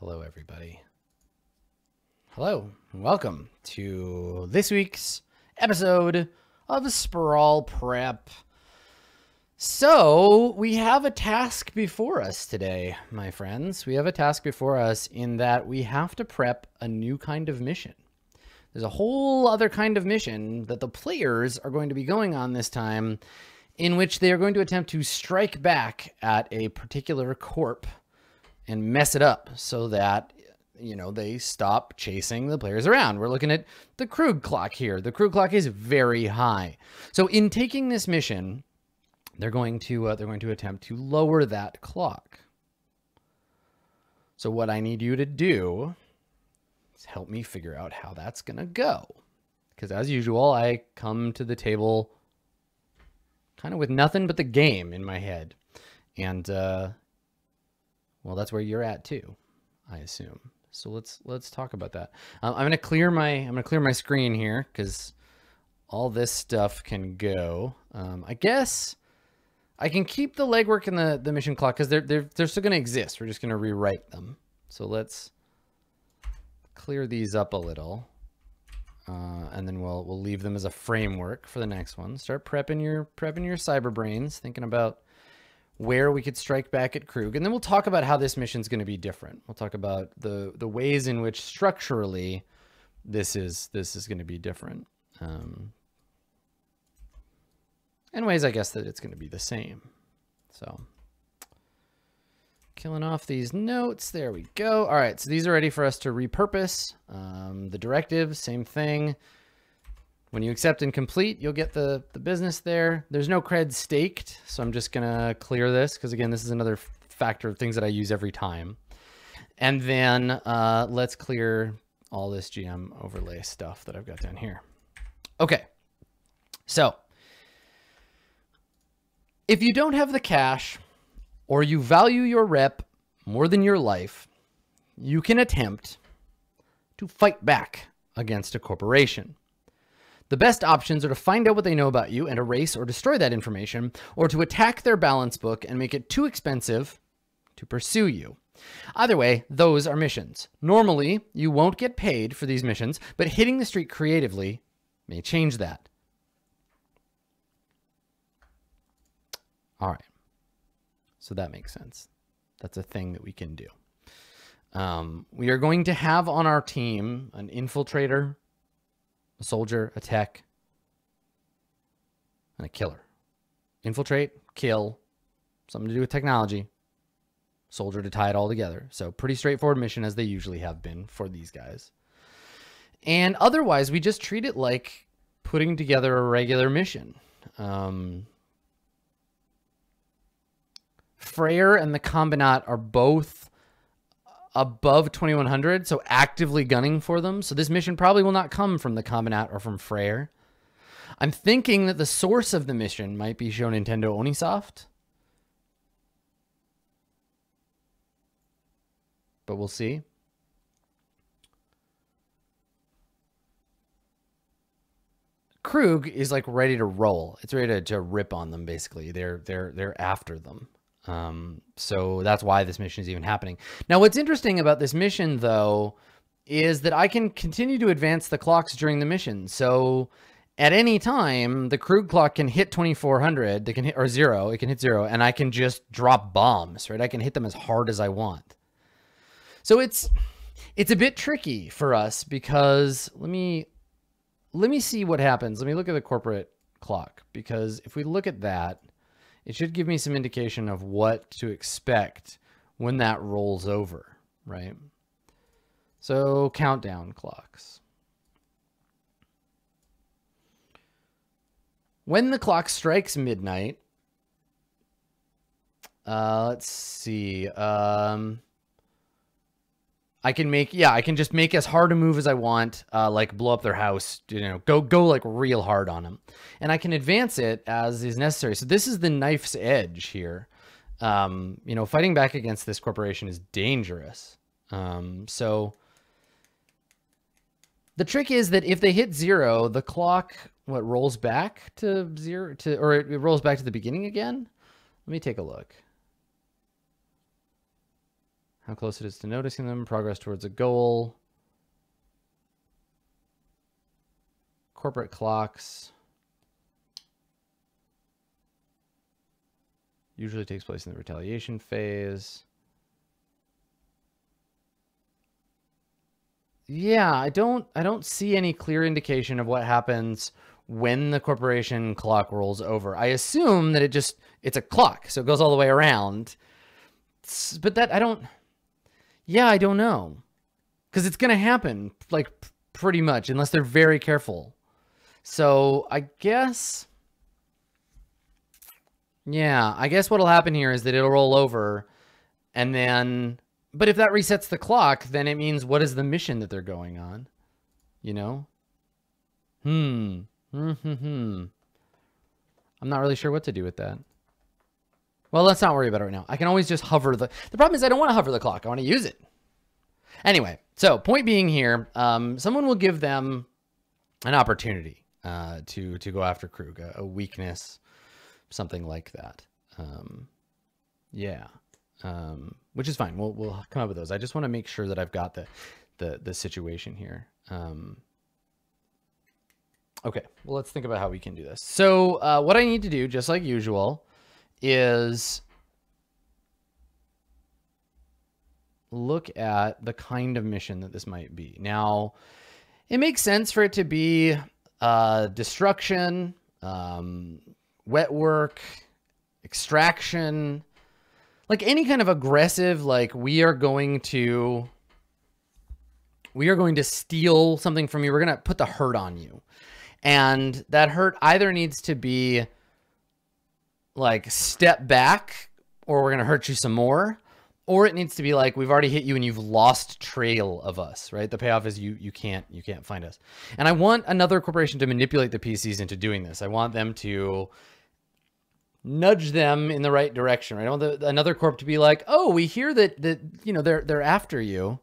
Hello, everybody. Hello, welcome to this week's episode of Sprawl Prep. So, we have a task before us today, my friends. We have a task before us in that we have to prep a new kind of mission. There's a whole other kind of mission that the players are going to be going on this time, in which they are going to attempt to strike back at a particular corp and mess it up so that you know they stop chasing the players around. We're looking at the Krug clock here. The Krug clock is very high. So in taking this mission, they're going to uh, they're going to attempt to lower that clock. So what I need you to do is help me figure out how that's going to go. Because as usual, I come to the table kind of with nothing but the game in my head. And uh, well, that's where you're at too, I assume. So let's let's talk about that. Um, I'm gonna clear my I'm gonna clear my screen here because all this stuff can go. Um, I guess I can keep the legwork and the the mission clock because they're they're they're still gonna exist. We're just gonna rewrite them. So let's clear these up a little. Uh, and then we'll we'll leave them as a framework for the next one. Start prepping your prepping your cyber brains, thinking about where we could strike back at Krug. And then we'll talk about how this mission is going to be different. We'll talk about the the ways in which structurally this is this is going to be different. Um, and ways I guess that it's going to be the same. So killing off these notes. There we go. All right, so these are ready for us to repurpose. Um, the directive, same thing. When you accept and complete, you'll get the, the business there. There's no cred staked, so I'm just gonna clear this because again, this is another factor of things that I use every time. And then uh, let's clear all this GM overlay stuff that I've got down here. Okay, so if you don't have the cash or you value your rep more than your life, you can attempt to fight back against a corporation. The best options are to find out what they know about you and erase or destroy that information, or to attack their balance book and make it too expensive to pursue you. Either way, those are missions. Normally, you won't get paid for these missions, but hitting the street creatively may change that. All right. So that makes sense. That's a thing that we can do. Um, we are going to have on our team an infiltrator, a soldier, a tech, and a killer. Infiltrate, kill, something to do with technology, soldier to tie it all together. So pretty straightforward mission as they usually have been for these guys. And otherwise, we just treat it like putting together a regular mission. Um, Freyr and the Combinat are both above 2100, so actively gunning for them. So this mission probably will not come from the Combinat or from Freyr. I'm thinking that the source of the mission might be Show Nintendo Onisoft. But we'll see. Krug is like ready to roll. It's ready to, to rip on them basically. They're they're they're after them. Um, so that's why this mission is even happening. Now, what's interesting about this mission, though, is that I can continue to advance the clocks during the mission. So at any time, the Krug clock can hit 2400, they can hit, or zero, it can hit zero, and I can just drop bombs, right? I can hit them as hard as I want. So it's, it's a bit tricky for us because let me, let me see what happens. Let me look at the corporate clock because if we look at that, it should give me some indication of what to expect when that rolls over, right? So countdown clocks. When the clock strikes midnight, uh, let's see. Um, I can make, yeah, I can just make as hard a move as I want, uh, like blow up their house, you know, go, go like real hard on them. And I can advance it as is necessary. So this is the knife's edge here. Um, you know, fighting back against this corporation is dangerous. Um, so the trick is that if they hit zero, the clock, what, rolls back to zero to, or it, it rolls back to the beginning again? Let me take a look. How close it is to noticing them, progress towards a goal, corporate clocks. Usually takes place in the retaliation phase. Yeah, I don't I don't see any clear indication of what happens when the corporation clock rolls over. I assume that it just it's a clock, so it goes all the way around. But that I don't Yeah, I don't know. Cuz it's going to happen like pretty much unless they're very careful. So, I guess Yeah, I guess what'll happen here is that it'll roll over and then but if that resets the clock, then it means what is the mission that they're going on? You know? Hmm. Hmm. Hmm. hmm. I'm not really sure what to do with that. Well, let's not worry about it right now. I can always just hover the... The problem is I don't want to hover the clock. I want to use it. Anyway, so point being here, um, someone will give them an opportunity uh, to, to go after Krug, a, a weakness, something like that. Um, yeah um, which is fine. We'll we'll come up with those. I just want to make sure that I've got the the the situation here. Um, okay, well let's think about how we can do this. So uh, what I need to do, just like usual, is look at the kind of mission that this might be. Now, it makes sense for it to be uh, destruction, um, wet work, extraction, like any kind of aggressive, like we are going to, we are going to steal something from you. We're going to put the hurt on you. And that hurt either needs to be like step back or we're going to hurt you some more. Or it needs to be like we've already hit you and you've lost trail of us, right? The payoff is you you can't you can't find us. And I want another corporation to manipulate the PCs into doing this. I want them to nudge them in the right direction. Right? I want the, another corp to be like, "Oh, we hear that that you know they're they're after you.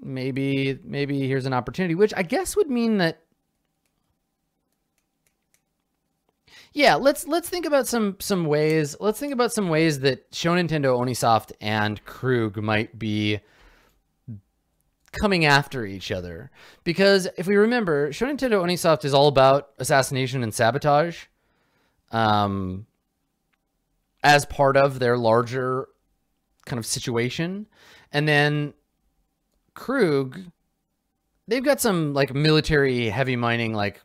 Maybe maybe here's an opportunity." Which I guess would mean that. Yeah, let's let's think about some some ways. Let's think about some ways that Show Nintendo, Onisoft, and Krug might be coming after each other. Because if we remember, Show Nintendo, Onisoft is all about assassination and sabotage um, as part of their larger kind of situation. And then Krug, they've got some like military heavy mining like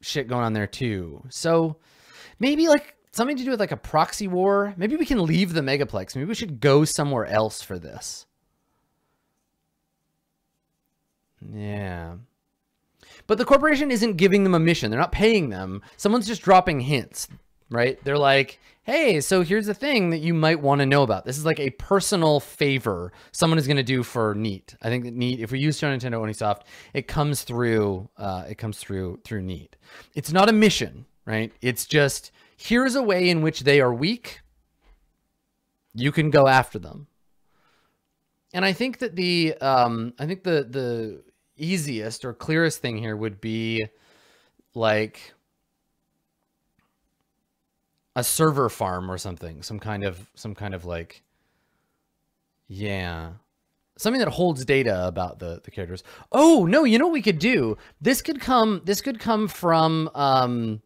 shit going on there too. So maybe like something to do with like a proxy war. Maybe we can leave the megaplex. Maybe we should go somewhere else for this. Yeah. But the corporation isn't giving them a mission. They're not paying them. Someone's just dropping hints, right? They're like, hey, so here's the thing that you might want to know about. This is like a personal favor someone is going to do for Neat. I think that Neat, if we use Show Nintendo Onisoft, it comes through, uh, it comes through, through Neat. It's not a mission, right? It's just, here's a way in which they are weak. You can go after them. And I think that the, um, I think the, the, easiest or clearest thing here would be like a server farm or something, some kind of some kind of like yeah. Something that holds data about the the characters. Oh, no, you know what we could do? This could come this could come from um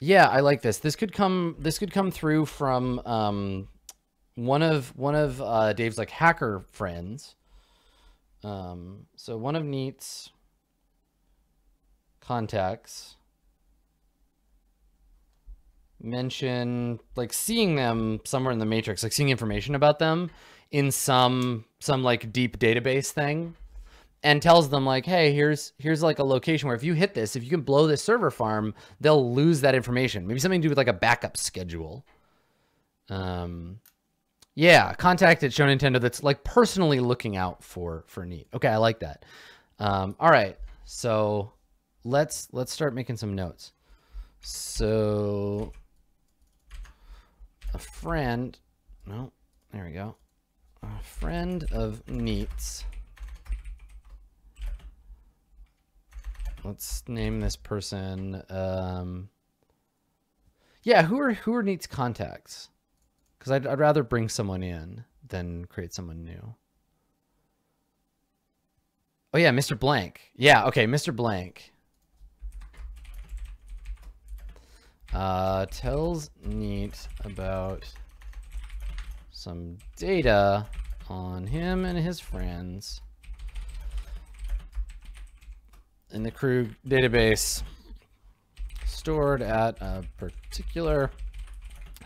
Yeah, I like this. This could come this could come through from um one of one of uh Dave's like hacker friends um, so one of Neat's contacts mention like seeing them somewhere in the matrix, like seeing information about them in some some like deep database thing and tells them like, hey, here's here's like a location where if you hit this, if you can blow this server farm, they'll lose that information. Maybe something to do with like a backup schedule. Um, yeah, contact at Show Nintendo that's like personally looking out for for Neat. Okay, I like that. Um, all right, so let's let's start making some notes. So a friend, no, there we go. A friend of Neat's. Let's name this person. Um, yeah, who are who are Neat's contacts? Because I'd, I'd rather bring someone in than create someone new. Oh yeah, Mr. Blank. Yeah, okay, Mr. Blank. Uh, tells Neat about some data on him and his friends in the crew database stored at a particular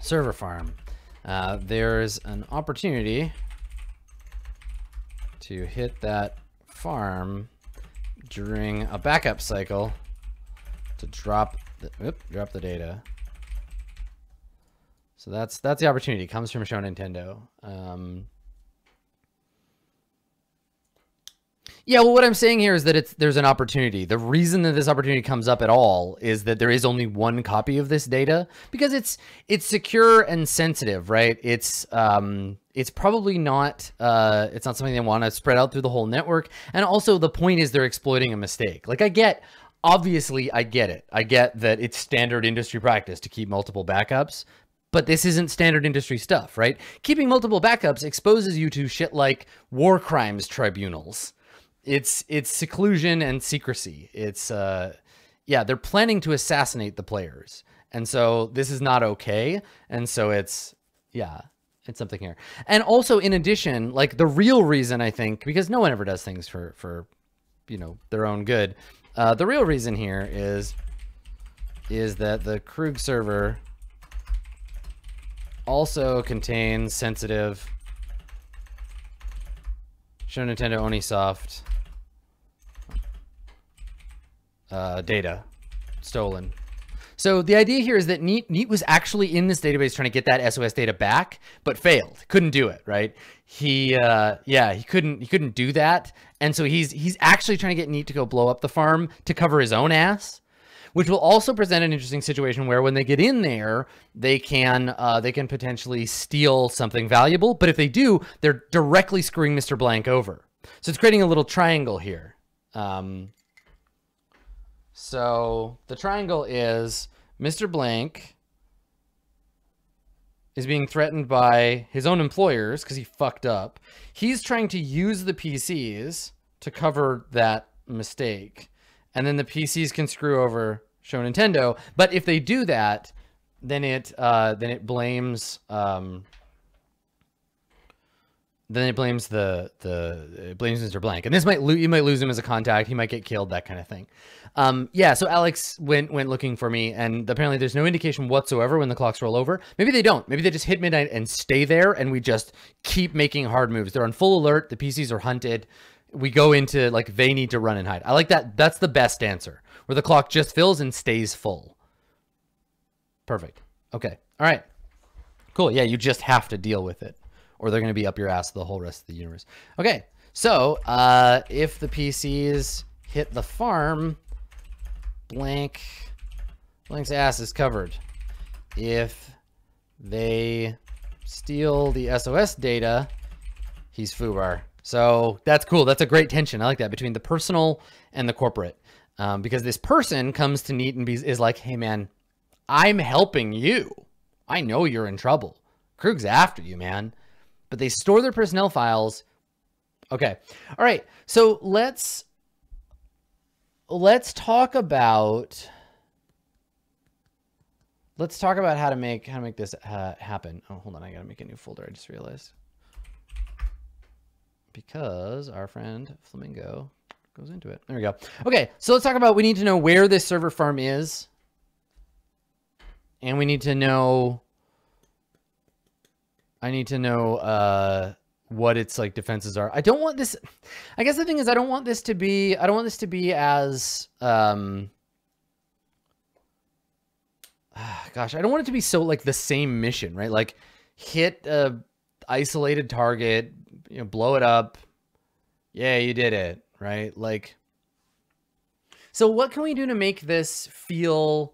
server farm. Uh, there's an opportunity to hit that farm during a backup cycle to drop the, drop the data. So that's that's the opportunity. It comes from Show Nintendo. Um, Yeah, well, what I'm saying here is that it's there's an opportunity. The reason that this opportunity comes up at all is that there is only one copy of this data because it's it's secure and sensitive, right? It's um it's probably not uh it's not something they want to spread out through the whole network. And also the point is they're exploiting a mistake. Like I get obviously I get it. I get that it's standard industry practice to keep multiple backups, but this isn't standard industry stuff, right? Keeping multiple backups exposes you to shit like war crimes tribunals it's it's seclusion and secrecy. It's uh yeah, they're planning to assassinate the players. And so this is not okay. And so it's yeah, it's something here. And also in addition, like the real reason I think because no one ever does things for for you know, their own good. Uh the real reason here is is that the Krug server also contains sensitive Show Nintendo Onisoft uh, data stolen. So the idea here is that Neat, Neat was actually in this database trying to get that SOS data back, but failed. Couldn't do it, right? He, uh, yeah, he couldn't, he couldn't do that. And so he's, he's actually trying to get Neat to go blow up the farm to cover his own ass, which will also present an interesting situation where when they get in there, they can, uh, they can potentially steal something valuable. But if they do, they're directly screwing Mr. Blank over. So it's creating a little triangle here. Um, so the triangle is Mr. Blank is being threatened by his own employers because he fucked up. He's trying to use the PCs to cover that mistake. And then the PCs can screw over Show Nintendo. But if they do that, then it uh, then it blames um, then it blames the the it blames Mr. Blank, and this might you might lose him as a contact. He might get killed, that kind of thing. Um, yeah. So Alex went went looking for me, and apparently there's no indication whatsoever when the clocks roll over. Maybe they don't. Maybe they just hit midnight and stay there, and we just keep making hard moves. They're on full alert. The PCs are hunted. We go into like they need to run and hide. I like that. That's the best answer, where the clock just fills and stays full. Perfect. Okay. All right. Cool. Yeah, you just have to deal with it or they're going to be up your ass the whole rest of the universe. Okay, so uh, if the PCs hit the farm, blank, blank's ass is covered. If they steal the SOS data, he's FUBAR. So that's cool. That's a great tension. I like that between the personal and the corporate. Um, because this person comes to Neat and is like, hey, man, I'm helping you. I know you're in trouble. Krug's after you, man but they store their personnel files. Okay. All right. So let's let's talk about let's talk about how to make how to make this uh, happen. Oh, hold on. I got to make a new folder. I just realized. Because our friend Flamingo goes into it. There we go. Okay, so let's talk about we need to know where this server farm is. And we need to know I need to know uh, what its like defenses are. I don't want this. I guess the thing is, I don't want this to be. I don't want this to be as. Um, gosh, I don't want it to be so like the same mission, right? Like hit a isolated target, you know, blow it up. Yeah, you did it, right? Like. So what can we do to make this feel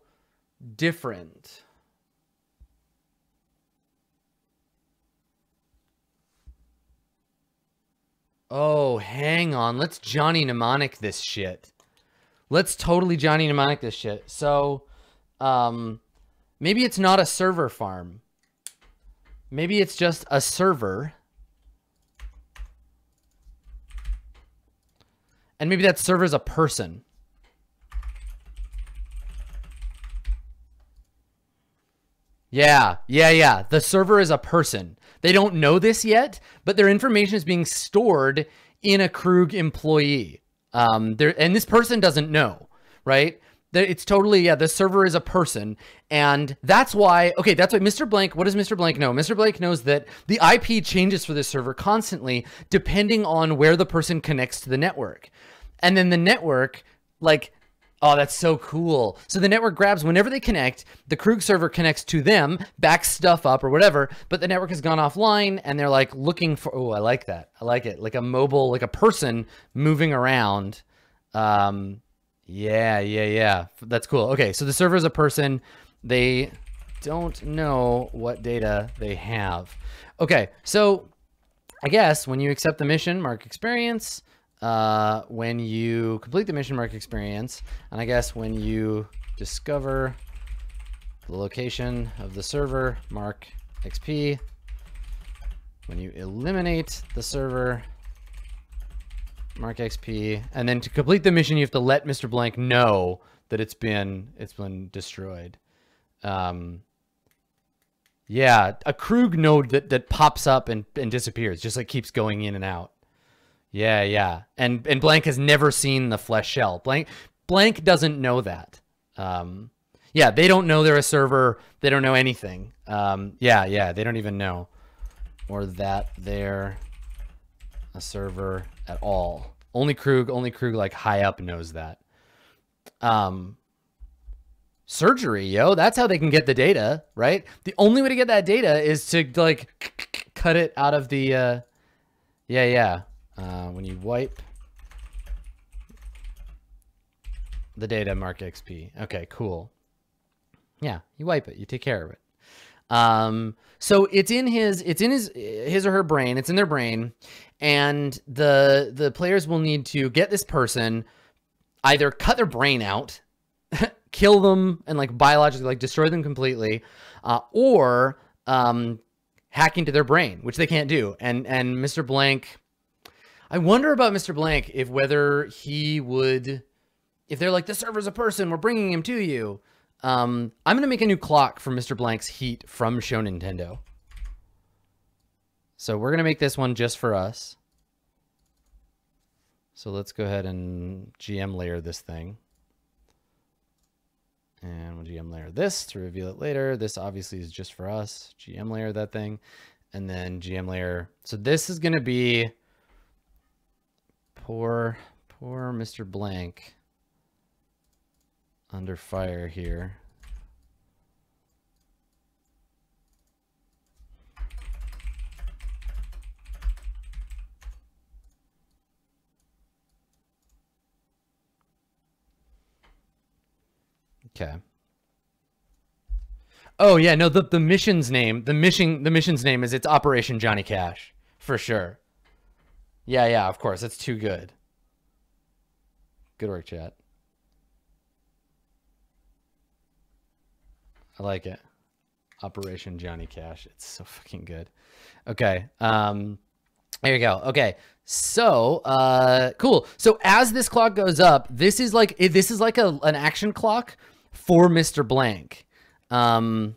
different? Oh, hang on. Let's Johnny Mnemonic this shit. Let's totally Johnny Mnemonic this shit. So, um, maybe it's not a server farm. Maybe it's just a server. And maybe that server is a person. Yeah, yeah, yeah. The server is a person. They don't know this yet, but their information is being stored in a Krug employee. Um, there, and this person doesn't know, right? It's totally, yeah, the server is a person. And that's why, okay, that's why Mr. Blank, what does Mr. Blank know? Mr. Blank knows that the IP changes for this server constantly depending on where the person connects to the network. And then the network, like, Oh, that's so cool. So the network grabs whenever they connect, the Krug server connects to them, backs stuff up or whatever, but the network has gone offline and they're like looking for, oh, I like that. I like it. Like a mobile, like a person moving around. Um, yeah, yeah, yeah. That's cool. Okay, so the server is a person. They don't know what data they have. Okay, so I guess when you accept the mission, mark experience, uh, when you complete the mission mark experience, and I guess when you discover the location of the server, mark XP. When you eliminate the server, mark XP, and then to complete the mission, you have to let Mr. Blank know that it's been it's been destroyed. Um, yeah, a Krug node that that pops up and and disappears, just like keeps going in and out. Yeah, yeah. And and Blank has never seen the flesh shell. Blank Blank doesn't know that. Um, yeah, they don't know they're a server. They don't know anything. Um, yeah, yeah, they don't even know. Or that they're a server at all. Only Krug, only Krug like high up knows that. Um, surgery, yo, that's how they can get the data, right? The only way to get that data is to like cut it out of the, uh, yeah, yeah. Uh, when you wipe the data, mark XP. Okay, cool. Yeah, you wipe it. You take care of it. Um, so it's in his, it's in his, his or her brain. It's in their brain, and the the players will need to get this person, either cut their brain out, kill them, and like biologically like destroy them completely, uh, or um, hack into their brain, which they can't do. And and Mr. Blank I wonder about Mr. Blank if whether he would, if they're like, the server's a person, we're bringing him to you. Um, I'm going to make a new clock for Mr. Blank's heat from Show Nintendo. So we're going to make this one just for us. So let's go ahead and GM layer this thing. And we'll GM layer this to reveal it later. This obviously is just for us. GM layer that thing. And then GM layer. So this is going to be Poor, poor Mr. Blank under fire here. Okay. Oh yeah, no, the the mission's name, the mission the mission's name is it's Operation Johnny Cash, for sure. Yeah, yeah, of course. It's too good. Good work, chat. I like it. Operation Johnny Cash. It's so fucking good. Okay. Um, there you go. Okay. So, uh, cool. So as this clock goes up, this is like, this is like a, an action clock for Mr. Blank. Um,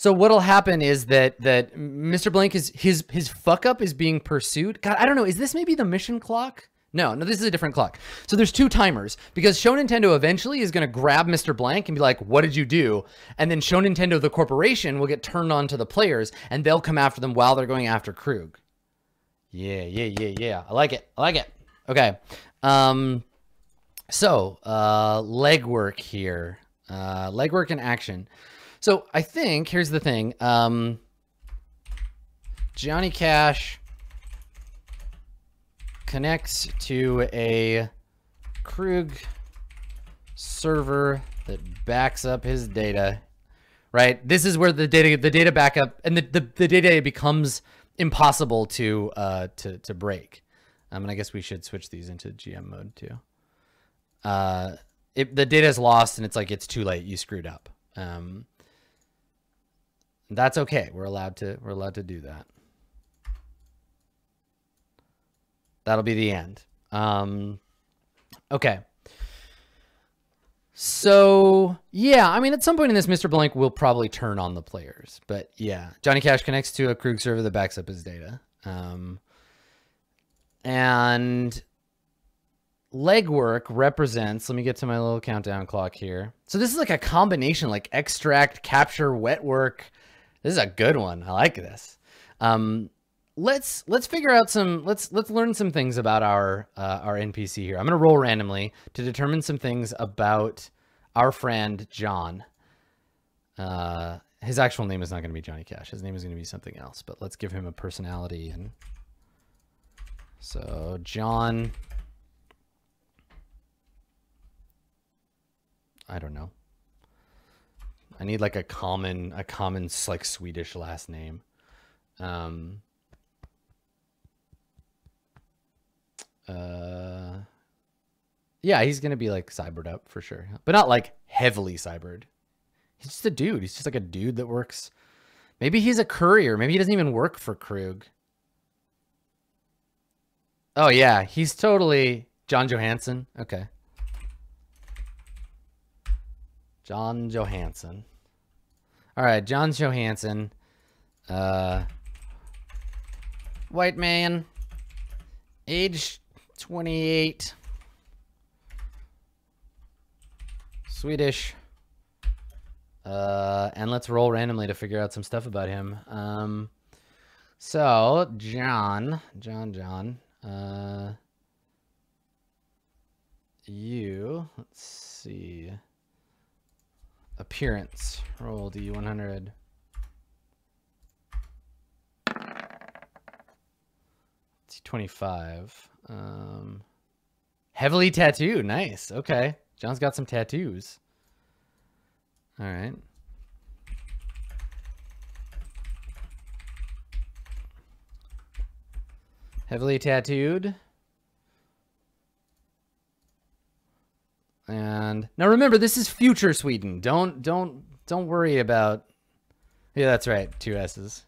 so what'll happen is that that Mr. Blank is his his fuck up is being pursued. God, I don't know. Is this maybe the mission clock? No, no, this is a different clock. So there's two timers because Show Nintendo eventually is going to grab Mr. Blank and be like, "What did you do?" And then Show Nintendo, the corporation, will get turned on to the players, and they'll come after them while they're going after Krug. Yeah, yeah, yeah, yeah. I like it. I like it. Okay. Um. So, uh, legwork here. Uh, legwork in action. So I think here's the thing. Um, Johnny Cash connects to a Krug server that backs up his data. Right. This is where the data the data backup and the, the, the data becomes impossible to uh to to break. Um, and I guess we should switch these into GM mode too. Uh, it, the data is lost and it's like it's too late. You screwed up. Um, That's okay. We're allowed to we're allowed to do that. That'll be the end. Um, okay. So yeah, I mean, at some point in this, Mr. Blank will probably turn on the players, but yeah, Johnny Cash connects to a Krug server that backs up his data. Um, and legwork represents, let me get to my little countdown clock here. So this is like a combination, like extract, capture, wet work. This is a good one. I like this. Um, let's let's figure out some let's let's learn some things about our uh, our NPC here. I'm gonna roll randomly to determine some things about our friend John. Uh, his actual name is not gonna be Johnny Cash. His name is gonna be something else. But let's give him a personality and so John. I don't know. I need like a common a common like Swedish last name. Um, Uh, yeah, he's gonna be like cybered up for sure, but not like heavily cybered. He's just a dude. He's just like a dude that works. Maybe he's a courier. Maybe he doesn't even work for Krug. Oh yeah, he's totally John Johansson. Okay. John Johansson. All right, John Johansson. Uh, white man, age 28. Swedish. Uh, and let's roll randomly to figure out some stuff about him. Um, so John, John, John, uh, you, let's see, appearance, roll D100. 25. Um, heavily tattooed. Nice. Okay. John's got some tattoos. All right. Heavily tattooed. And now remember, this is future Sweden. Don't don't don't worry about. Yeah, that's right. Two S's.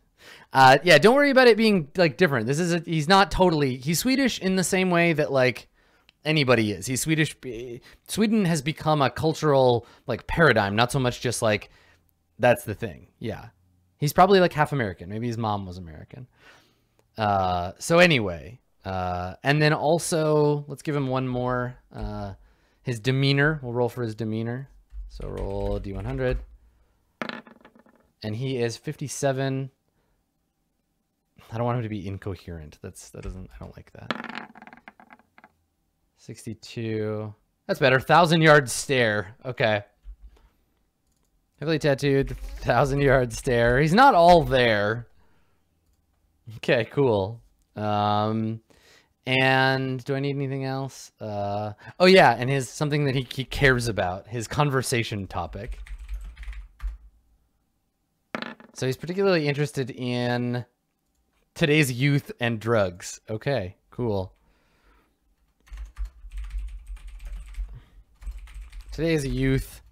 Uh, yeah, don't worry about it being like different. This is a, he's not totally he's Swedish in the same way that like anybody is. He's Swedish. Sweden has become a cultural like paradigm, not so much just like that's the thing. Yeah, he's probably like half American. Maybe his mom was American. Uh, so anyway, uh, and then also let's give him one more. Uh, his demeanor. We'll roll for his demeanor. So roll d100, and he is 57. I don't want him to be incoherent. That's that doesn't I don't like that. 62. That's better. Thousand yard stare. Okay. Heavily tattooed, thousand yard stare. He's not all there. Okay, cool. Um, and do I need anything else? Uh, oh yeah, and his something that he, he cares about, his conversation topic. So he's particularly interested in Today's youth and drugs. Okay, cool. Today's youth,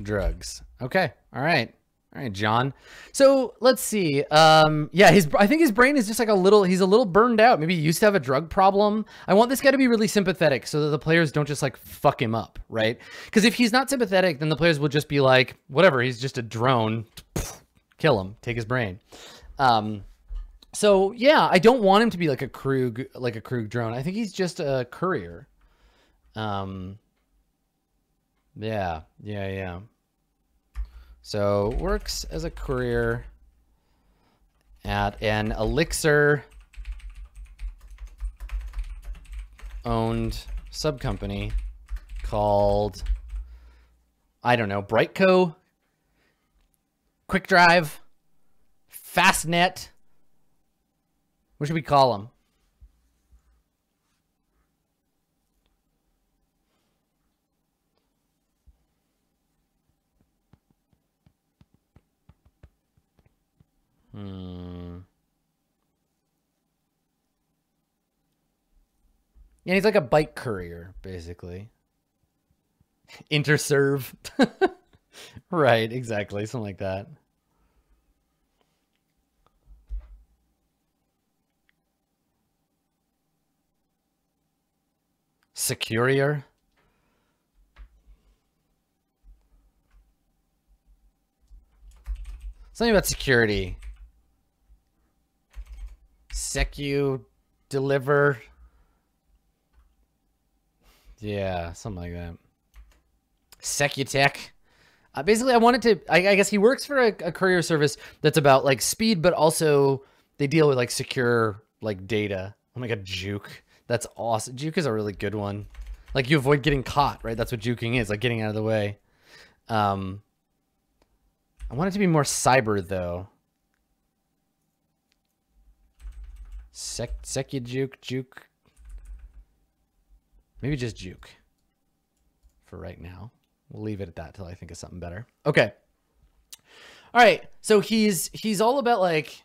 drugs. Okay, all right. All right, John. So let's see. Um, yeah, his I think his brain is just like a little. He's a little burned out. Maybe he used to have a drug problem. I want this guy to be really sympathetic so that the players don't just like fuck him up, right? Because if he's not sympathetic, then the players will just be like, whatever. He's just a drone. Kill him. Take his brain. Um, so yeah, I don't want him to be like a Krug, like a Krug drone. I think he's just a courier. Um. Yeah, yeah, yeah. So works as a courier at an Elixir owned sub company called I don't know, Brightco, Quick Drive, Fastnet. What should we call him? Hmm. Yeah, he's like a bike courier, basically. Interserve. right, exactly. Something like that. Securier. Something about security Secu deliver. Yeah, something like that. Secutech. Uh, basically, I wanted to. I, I, guess he works for a, a courier service that's about like speed, but also they deal with like secure like data. Oh my god, Juke. That's awesome. Juke is a really good one. Like you avoid getting caught, right? That's what juking is, like getting out of the way. Um, I want it to be more cyber though. Sec Juke Juke. Maybe just Juke for right now. We'll leave it at that till I think of something better. Okay. All right. So he's he's all about like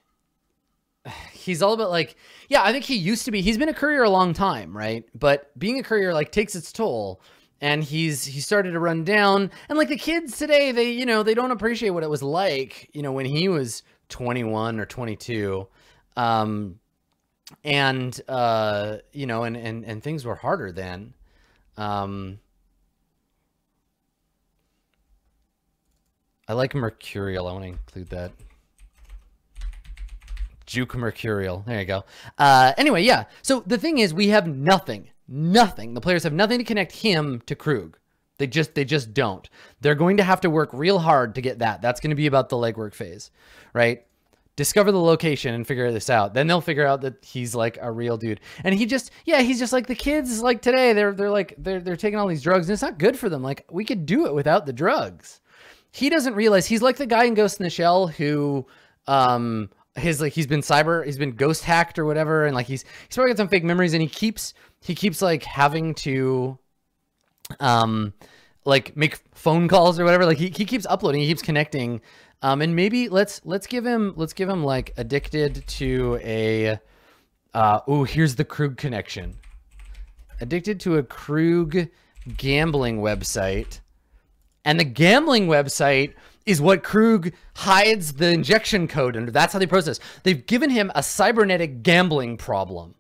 he's all about like yeah, I think he used to be he's been a courier a long time, right? But being a courier like takes its toll and he's he started to run down and like the kids today they you know they don't appreciate what it was like you know when he was 21 or 22 um and uh you know and and and things were harder then um I like mercurial I want to include that Juke Mercurial. There you go. Uh, anyway, yeah. So the thing is, we have nothing, nothing. The players have nothing to connect him to Krug. They just, they just don't. They're going to have to work real hard to get that. That's going to be about the legwork phase, right? Discover the location and figure this out. Then they'll figure out that he's like a real dude. And he just, yeah, he's just like the kids like today. They're, they're like, they're, they're taking all these drugs and it's not good for them. Like we could do it without the drugs. He doesn't realize he's like the guy in Ghost in the Shell who, um, his like he's been cyber he's been ghost hacked or whatever and like he's he's probably got some fake memories and he keeps he keeps like having to um like make phone calls or whatever like he, he keeps uploading he keeps connecting um and maybe let's let's give him let's give him like addicted to a uh oh here's the krug connection addicted to a krug gambling website and the gambling website is what Krug hides the injection code under. That's how they process. They've given him a cybernetic gambling problem.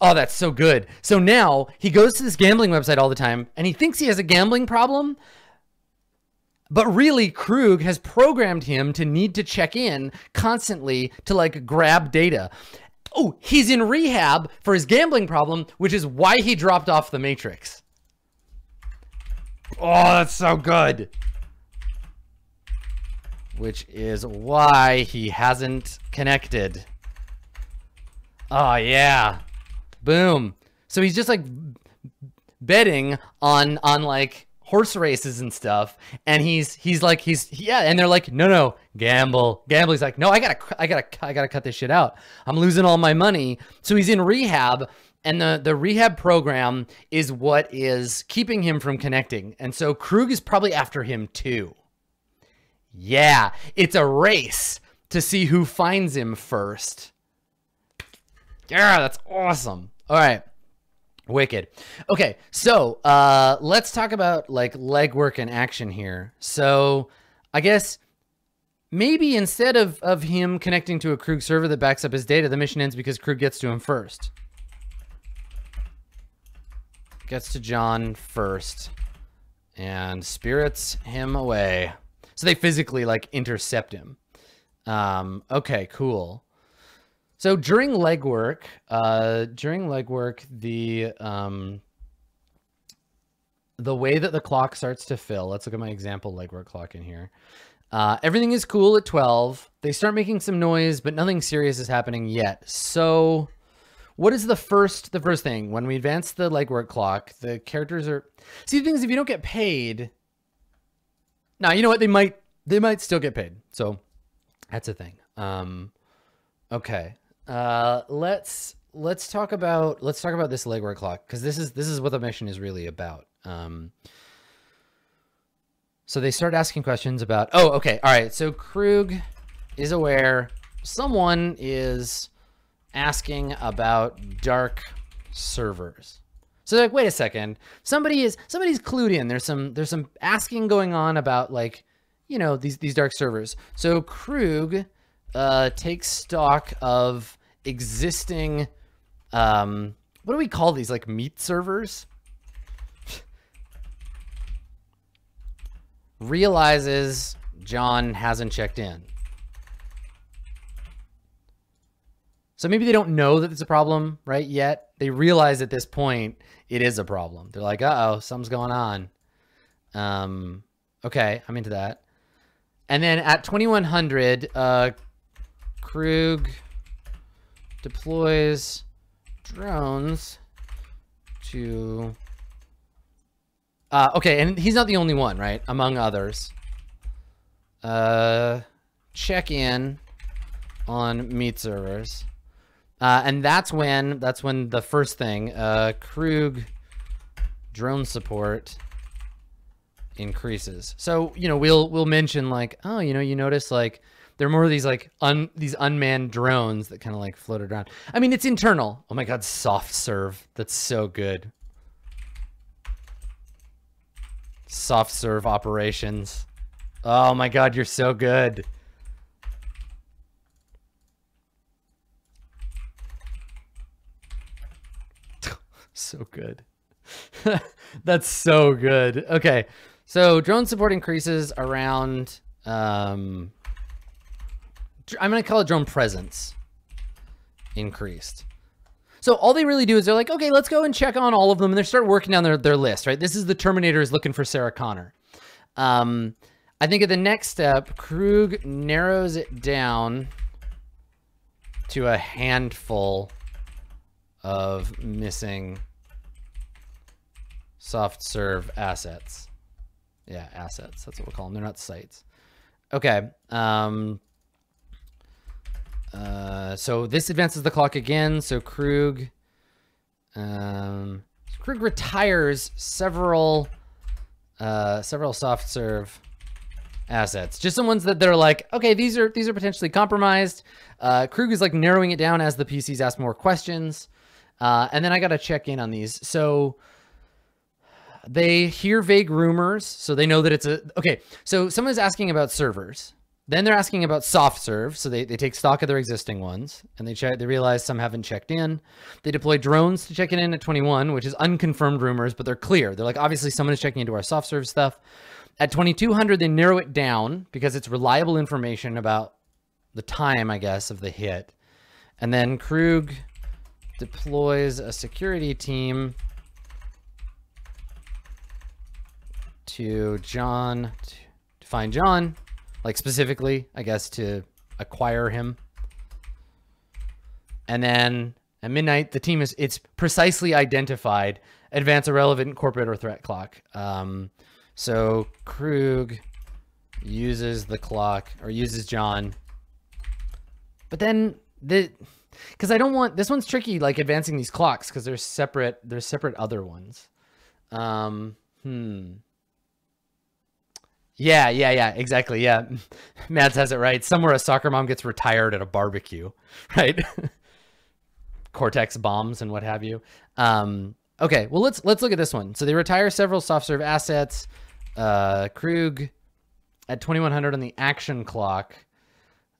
Oh, that's so good. So now he goes to this gambling website all the time and he thinks he has a gambling problem. But really, Krug has programmed him to need to check in constantly to like grab data. Oh, he's in rehab for his gambling problem, which is why he dropped off the Matrix. Oh, that's so good. Which is why he hasn't connected. Oh, yeah. Boom. So he's just like betting on on like horse races and stuff and he's he's like he's yeah and they're like no no gamble gamble he's like no i gotta i gotta i gotta cut this shit out i'm losing all my money so he's in rehab and the, the rehab program is what is keeping him from connecting. And so Krug is probably after him too. Yeah, it's a race to see who finds him first. Yeah, that's awesome. All right. Wicked. Okay, so uh, let's talk about like legwork and action here. So I guess maybe instead of, of him connecting to a Krug server that backs up his data, the mission ends because Krug gets to him first. Gets to John first and spirits him away. So they physically like intercept him. Um, okay, cool. So during legwork, uh, during legwork, the um, the way that the clock starts to fill. Let's look at my example legwork clock in here. Uh, everything is cool at 12. They start making some noise, but nothing serious is happening yet. So what is the first the first thing when we advance the legwork clock? The characters are see the thing is if you don't get paid. Now you know what they might they might still get paid. So that's a thing. Um, okay. Uh, let's let's talk about let's talk about this legwork clock because this is this is what the mission is really about. Um, so they start asking questions about. Oh, okay. All right. So Krug is aware someone is asking about dark servers. So like, wait a second, somebody is somebody's clued in. There's some there's some asking going on about like, you know, these these dark servers. So Krug uh, takes stock of existing um, what do we call these? Like meat servers? Realizes John hasn't checked in. So maybe they don't know that it's a problem right yet. They realize at this point it is a problem. They're like, uh oh, something's going on. Um, okay, I'm into that. And then at 2100, uh, Krug deploys drones to. Uh, okay, and he's not the only one, right? Among others. Uh, check in on meat servers. Uh, and that's when that's when the first thing, uh, Krug drone support increases. So, you know, we'll we'll mention like, oh, you know, you notice like there are more of these like un these unmanned drones that kind of like floated around. I mean, it's internal. Oh my god, soft serve. That's so good. Soft serve operations. Oh my god, you're so good. so good. That's so good. Okay. So drone support increases around, um, I'm going to call it drone presence increased. So all they really do is they're like, okay, let's go and check on all of them. And they start working down their, their list, right? This is the Terminator is looking for Sarah Connor. Um, I think at the next step, Krug narrows it down to a handful of missing soft serve assets. Yeah, assets. That's what we'll call them. They're not sites. Okay. Um, uh, so this advances the clock again. So Krug, um, Krug retires several, uh, several soft serve assets. Just some ones that they're like, okay, these are these are potentially compromised. Uh, Krug is like narrowing it down as the PCs ask more questions. Uh, and then I got to check in on these. So they hear vague rumors, so they know that it's a okay. So someone's asking about servers. Then they're asking about soft serve, so they, they take stock of their existing ones and they check. They realize some haven't checked in. They deploy drones to check it in at 21, which is unconfirmed rumors, but they're clear. They're like, obviously, someone is checking into our soft serve stuff. At 2200, they narrow it down because it's reliable information about the time, I guess, of the hit. And then Krug deploys a security team to John to find John, like specifically, I guess, to acquire him. And then at midnight, the team is it's precisely identified. Advance a relevant corporate or threat clock. Um, so Krug uses the clock or uses John. But then the because I don't want this one's tricky, like advancing these clocks because they're separate They're separate other ones. Um, hmm. Yeah, yeah, yeah, exactly. Yeah. Mads has it right. Somewhere a soccer mom gets retired at a barbecue, right? Cortex bombs and what have you. Um, okay, well let's let's look at this one. So they retire several soft serve assets. Uh, Krug at 2100 on the action clock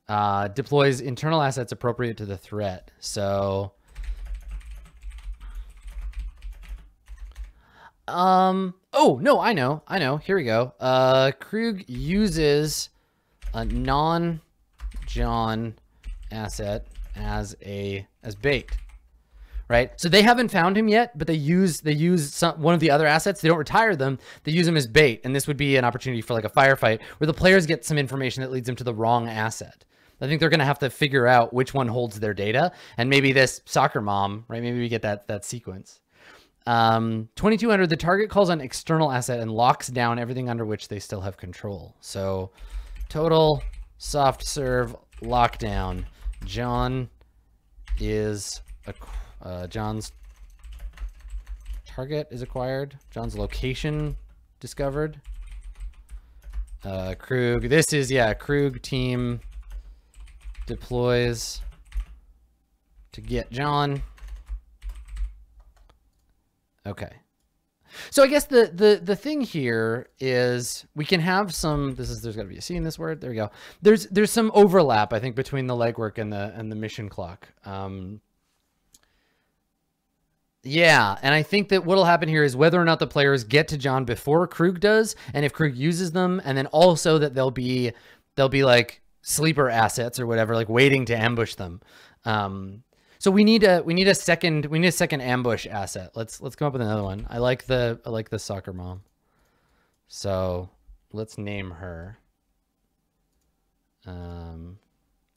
uh, deploys internal assets appropriate to the threat. So Um, oh, no, I know, I know. Here we go. Uh, Krug uses a non-John asset as a, as bait, right? So they haven't found him yet, but they use, they use some, one of the other assets. They don't retire them. They use them as bait. And this would be an opportunity for like a firefight where the players get some information that leads them to the wrong asset. I think they're going to have to figure out which one holds their data. And maybe this soccer mom, right? Maybe we get that, that sequence. Um, 2200, the target calls on external asset and locks down everything under which they still have control. So total soft serve lockdown. John is, a, uh, John's target is acquired. John's location discovered. Uh, Krug, this is, yeah, Krug team deploys to get John. Okay. So I guess the the the thing here is we can have some this is there's got to be a C in this word. There we go. There's there's some overlap I think between the legwork and the and the mission clock. Um Yeah, and I think that what'll happen here is whether or not the players get to John before Krug does, and if Krug uses them, and then also that they'll be they'll be like sleeper assets or whatever, like waiting to ambush them. Um, so we need a we need a second we need a second ambush asset. Let's let's come up with another one. I like the I like the soccer mom. So let's name her. Um,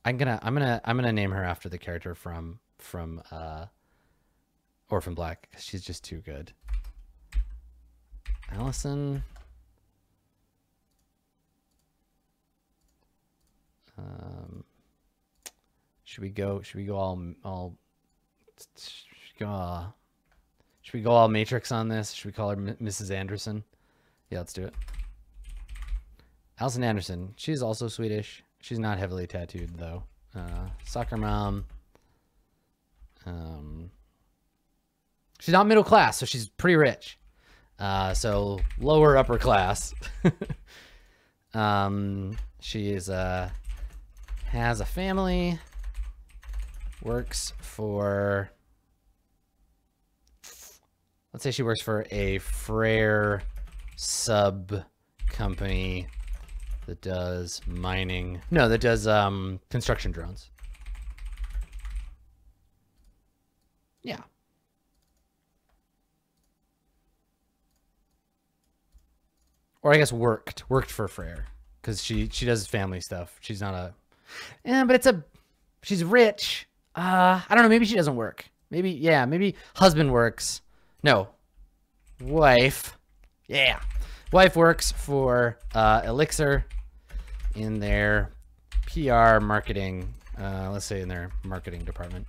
I'm gonna I'm gonna I'm gonna name her after the character from from uh Orphan Black because she's just too good. Allison. Um, should we go? Should we go all all? Should we go, uh, should we go all Matrix on this? Should we call her M Mrs. Anderson? Yeah, let's do it. Allison Anderson. She's also Swedish. She's not heavily tattooed though. Uh, soccer mom. Um, she's not middle class, so she's pretty rich. Uh, so lower upper class. um, she is uh has a family. Works for. Let's say she works for a Freyr sub company that does mining. No, that does um, construction drones. Yeah. Or I guess worked. Worked for Freyr. Because she, she does family stuff. She's not a... Yeah, but it's a... She's rich. Uh, I don't know. Maybe she doesn't work. Maybe, yeah, maybe husband works. No. Wife. Yeah. Wife works for uh, Elixir in their PR marketing, uh, let's say in their marketing department.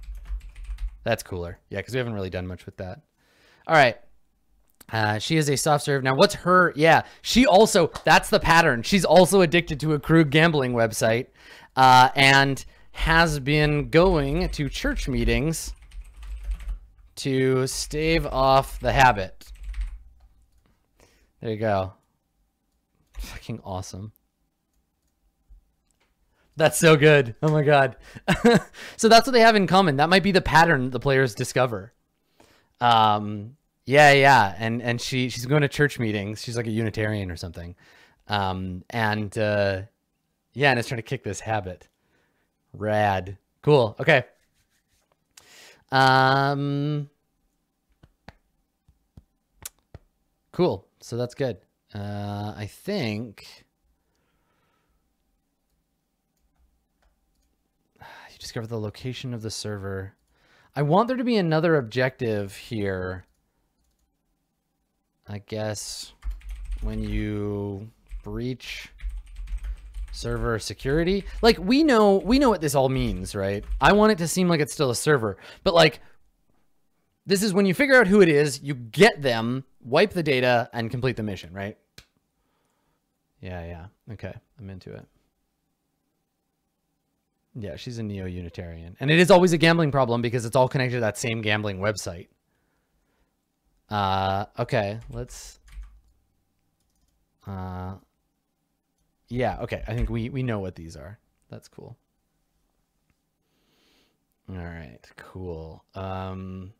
That's cooler. Yeah, because we haven't really done much with that. All right. Uh, she is a soft serve. Now, what's her? Yeah, she also, that's the pattern. She's also addicted to a Krug gambling website uh, and has been going to church meetings to stave off the habit. There you go. Fucking awesome. That's so good. Oh my god. so that's what they have in common. That might be the pattern the players discover. Um, yeah, yeah, and and she she's going to church meetings. She's like a Unitarian or something, um, and uh, yeah, and it's trying to kick this habit. Rad, cool. Okay. Um, cool. So that's good. Uh, I think. You discover the location of the server. I want there to be another objective here. I guess when you breach server security, like we know, we know what this all means, right? I want it to seem like it's still a server, but like this is when you figure out who it is, you get them, wipe the data and complete the mission, right? Yeah, yeah. Okay. I'm into it. Yeah, she's a neo-Unitarian. And it is always a gambling problem because it's all connected to that same gambling website. Uh, okay, let's... yeah, okay, I think we, we know what these are. That's cool. All right, cool. Um,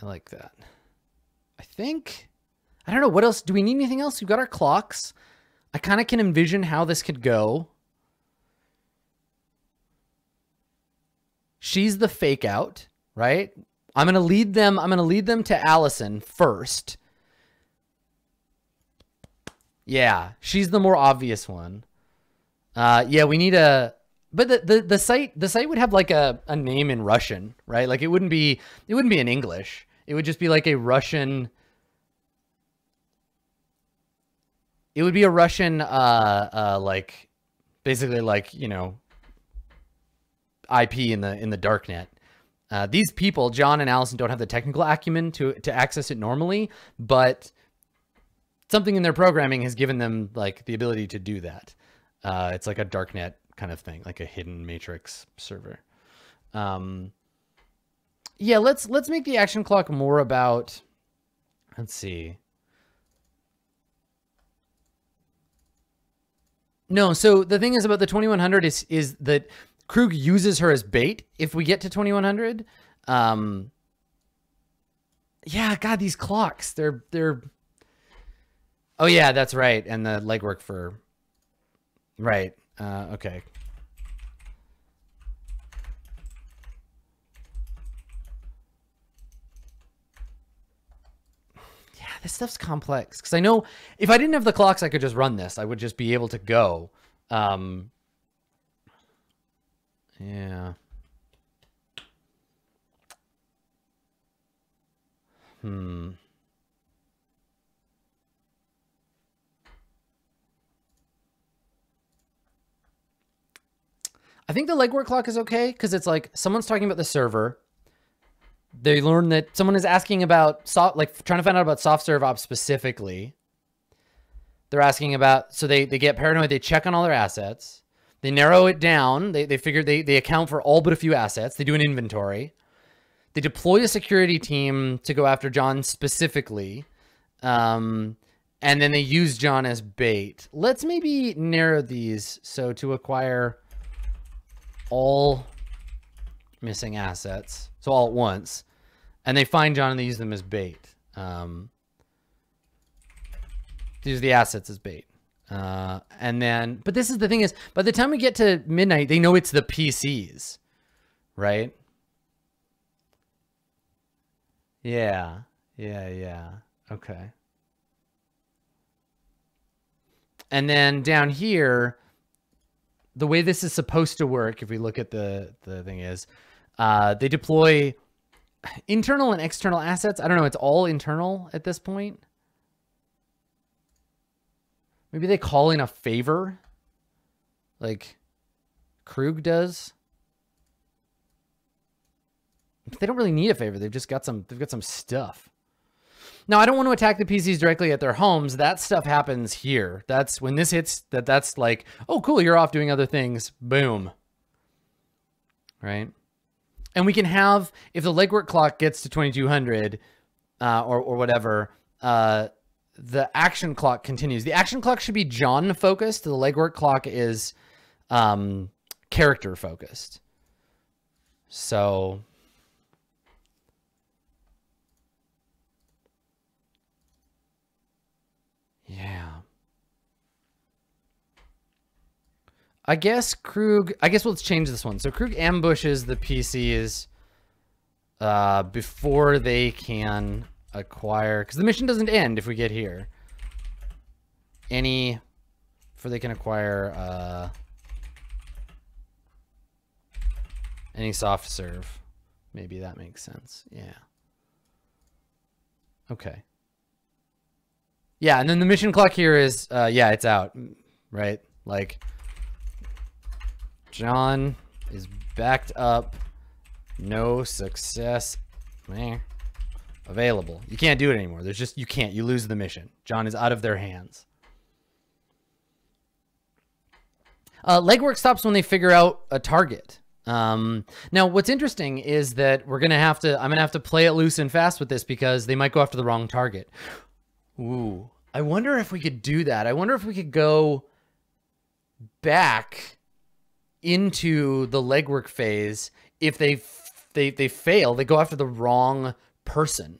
I like that. I think... I don't know, what else? Do we need anything else? We've got our clocks. I kind of can envision how this could go. She's the fake out, right? I'm going to lead them. I'm going to lead them to Allison first. Yeah, she's the more obvious one. Uh, yeah, we need a, but the, the, the site, the site would have like a, a name in Russian, right? Like it wouldn't be, it wouldn't be in English. It would just be like a Russian, it would be a Russian, uh, uh, like basically like, you know, IP in the in the darknet. Uh, these people, John and Allison, don't have the technical acumen to to access it normally, but something in their programming has given them like the ability to do that. Uh, it's like a darknet kind of thing, like a hidden matrix server. Um, yeah, let's let's make the action clock more about. Let's see. No, so the thing is about the 2100 is is that Krug uses her as bait if we get to 2100. Um, Yeah, God, these clocks. They're they're. Oh yeah, that's right, and the legwork for. Right. Uh, okay. Yeah, this stuff's complex because I know if I didn't have the clocks, I could just run this. I would just be able to go. Um, yeah. Hmm. I think the legwork clock is okay because it's like someone's talking about the server. They learn that someone is asking about soft, like trying to find out about soft serve ops specifically. They're asking about, so they, they get paranoid. They check on all their assets. They narrow it down. They, they figure they, they account for all but a few assets. They do an inventory. They deploy a security team to go after John specifically. Um, and then they use John as bait. Let's maybe narrow these. So to acquire all missing assets, so all at once, and they find John and they use them as bait. Um, use the assets as bait. Uh, and then, but this is the thing is, by the time we get to midnight, they know it's the PCs, right? Yeah, yeah, yeah. Okay. And then down here, the way this is supposed to work, if we look at the, the thing is, uh, they deploy internal and external assets. I don't know. It's all internal at this point. Maybe they call in a favor like Krug does. They don't really need a favor. They've just got some they've got some stuff. Now, I don't want to attack the PCs directly at their homes. That stuff happens here. That's when this hits that that's like, "Oh, cool, you're off doing other things." Boom. Right? And we can have if the legwork clock gets to 2200 uh, or or whatever, uh, the action clock continues. The action clock should be John focused. The legwork clock is um, character focused. So yeah. I guess Krug, I guess let's change this one. So Krug ambushes the PCs uh, before they can acquire, because the mission doesn't end if we get here. Any, before they can acquire uh, any soft serve. Maybe that makes sense. Yeah. Okay. Yeah, and then the mission clock here is, uh, yeah, it's out, right? Like, John is backed up. No success. Available. You can't do it anymore. There's just, you can't. You lose the mission. John is out of their hands. Uh, legwork stops when they figure out a target. Um, now, what's interesting is that we're going to have to, I'm going to have to play it loose and fast with this because they might go after the wrong target. Ooh, I wonder if we could do that. I wonder if we could go back into the legwork phase if they they they fail, they go after the wrong person.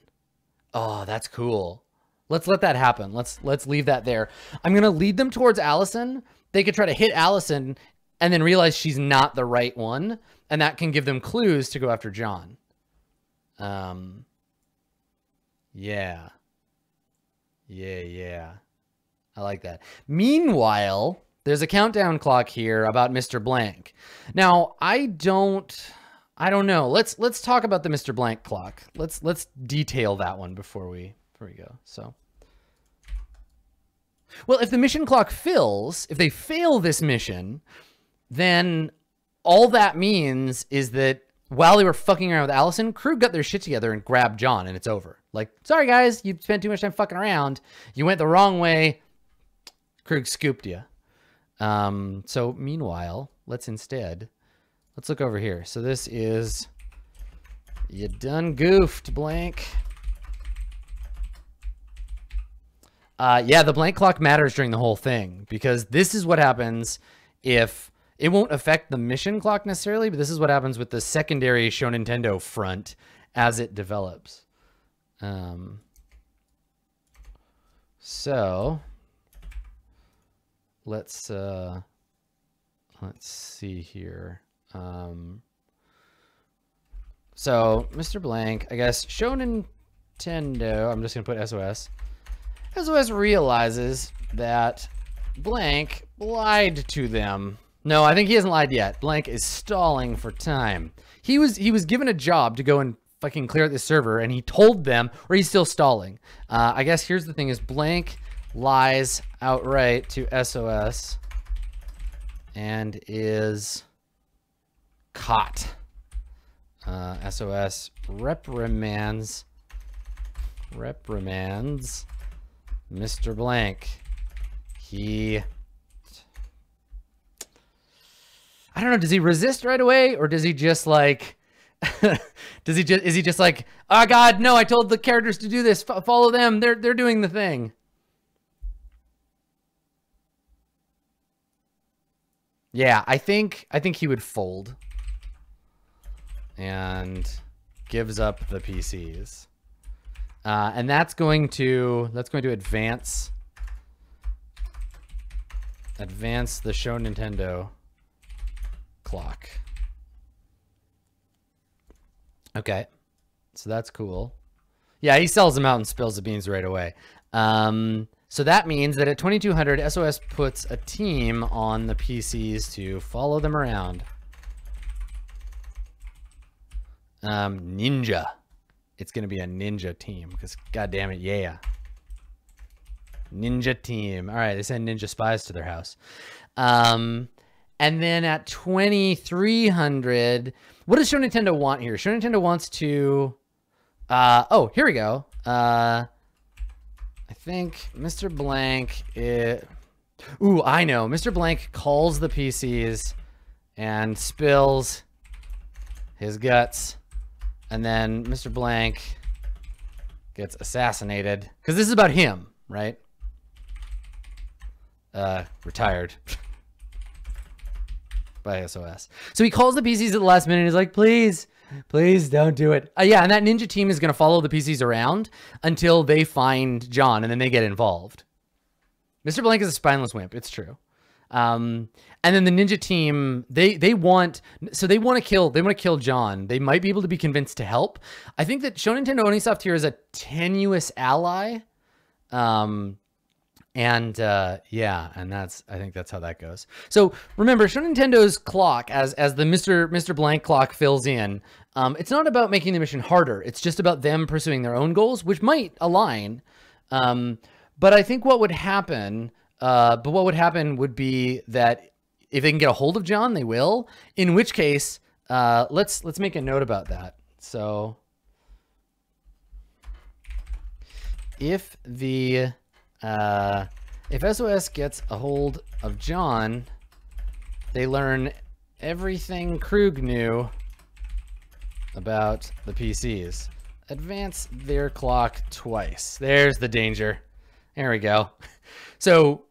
Oh, that's cool. Let's let that happen. Let's let's leave that there. I'm gonna lead them towards Allison. They could try to hit Allison and then realize she's not the right one, and that can give them clues to go after John. Um. Yeah. Yeah, yeah. I like that. Meanwhile, there's a countdown clock here about Mr. Blank. Now, I don't I don't know. Let's let's talk about the Mr. Blank clock. Let's let's detail that one before we before we go. So Well, if the mission clock fills, if they fail this mission, then all that means is that while they were fucking around with Allison, Krug got their shit together and grabbed John and it's over. Like, sorry guys, you spent too much time fucking around. You went the wrong way. Krug scooped you. Um, so meanwhile, let's instead Let's look over here. So this is, you done goofed, blank. Uh, yeah, the blank clock matters during the whole thing because this is what happens if it won't affect the mission clock necessarily, but this is what happens with the secondary Show Nintendo front as it develops. Um, so let's uh, let's see here. Um, so Mr. Blank, I guess show Nintendo. I'm just gonna put SOS. SOS realizes that Blank lied to them. No, I think he hasn't lied yet. Blank is stalling for time. He was he was given a job to go and fucking clear out the server, and he told them, or he's still stalling. Uh, I guess here's the thing: is Blank lies outright to SOS and is caught. Uh, SOS reprimands reprimands Mr. Blank. He I don't know, does he resist right away or does he just like does he just is he just like, "Oh god, no, I told the characters to do this. F follow them. They're they're doing the thing." Yeah, I think I think he would fold and gives up the PCs. Uh, and that's going to that's going to advance advance the show Nintendo clock. Okay. So that's cool. Yeah, he sells them out and spills the beans right away. Um, so that means that at 2200, SOS puts a team on the PCs to follow them around. Um, ninja. It's going to be a ninja team because, god damn it, yeah. Ninja team. All right, they send ninja spies to their house. Um, and then at 2300, what does Show Nintendo want here? Show Nintendo wants to, uh, oh, here we go. Uh, I think Mr. Blank, it, ooh, I know. Mr. Blank calls the PCs and spills his guts. And then Mr. Blank gets assassinated. Because this is about him, right? Uh, retired. by SOS. So he calls the PCs at the last minute. He's like, please, please don't do it. Uh, yeah, and that ninja team is going to follow the PCs around until they find John and then they get involved. Mr. Blank is a spineless wimp. It's true. Um, and then the ninja team, they they want so they want to kill they want to kill John. They might be able to be convinced to help. I think that Show Nintendo Onisoft here is a tenuous ally. Um, and uh, yeah, and that's I think that's how that goes. So remember, Show Nintendo's clock as as the Mister Mister Blank clock fills in. Um, it's not about making the mission harder. It's just about them pursuing their own goals, which might align. Um, but I think what would happen, uh, but what would happen would be that if they can get a hold of John, they will. In which case, uh, let's let's make a note about that. So if the uh, if SOS gets a hold of John, they learn everything Krug knew about the PCs. Advance their clock twice. There's the danger. There we go. So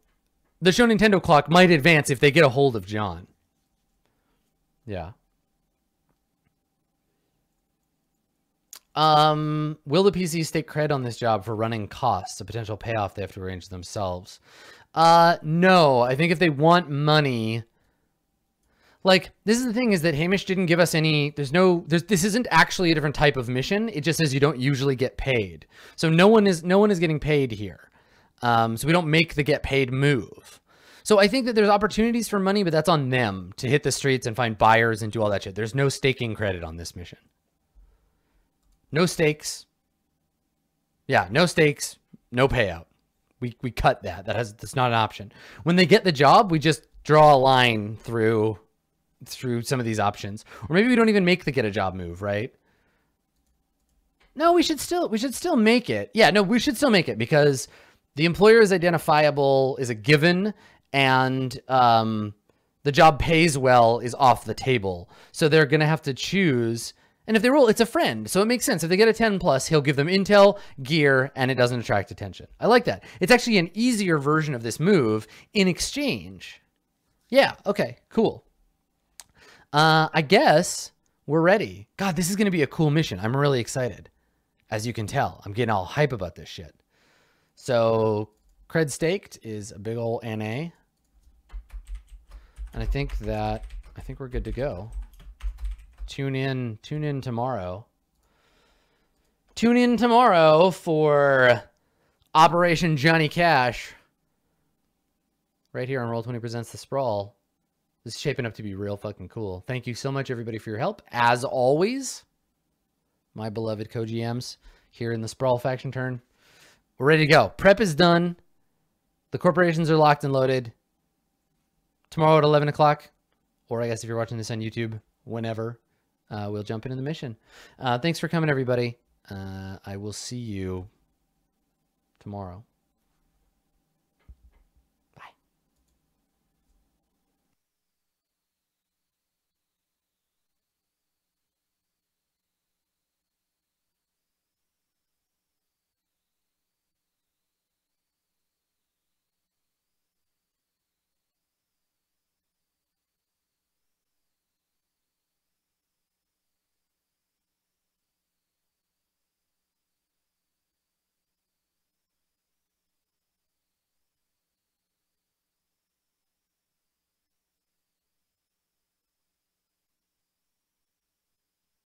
the show Nintendo clock might advance if they get a hold of John. Yeah. Um, will the PCs take credit on this job for running costs, a potential payoff they have to arrange themselves? Uh, no. I think if they want money, like this is the thing is that Hamish didn't give us any. There's no. There's this isn't actually a different type of mission. It just says you don't usually get paid. So no one is no one is getting paid here. Um, so we don't make the get paid move. So I think that there's opportunities for money, but that's on them to hit the streets and find buyers and do all that shit. There's no staking credit on this mission. No stakes. Yeah, no stakes, no payout. We we cut that. That has that's not an option. When they get the job, we just draw a line through through some of these options. Or maybe we don't even make the get a job move, right? No, we should still we should still make it. Yeah, no, we should still make it because the employer is identifiable is a given and um, the job pays well is off the table. So they're going to have to choose and if they roll, it's a friend. So it makes sense. If they get a 10 plus, he'll give them intel, gear, and it doesn't attract attention. I like that. It's actually an easier version of this move in exchange. Yeah, okay, cool. Uh, I guess we're ready. God, this is going to be a cool mission. I'm really excited. As you can tell, I'm getting all hype about this shit. So, cred staked is a big old NA. And I think that I think we're good to go. Tune in, tune in tomorrow. Tune in tomorrow for Operation Johnny Cash. Right here on Roll20 Presents The Sprawl. This is shaping up to be real fucking cool. Thank you so much, everybody, for your help. As always, my beloved co-GMs here in the Sprawl faction turn. We're ready to go. Prep is done. The corporations are locked and loaded. Tomorrow at 11 o'clock, or I guess if you're watching this on YouTube, whenever, uh, we'll jump into the mission. Uh, thanks for coming, everybody. Uh, I will see you tomorrow.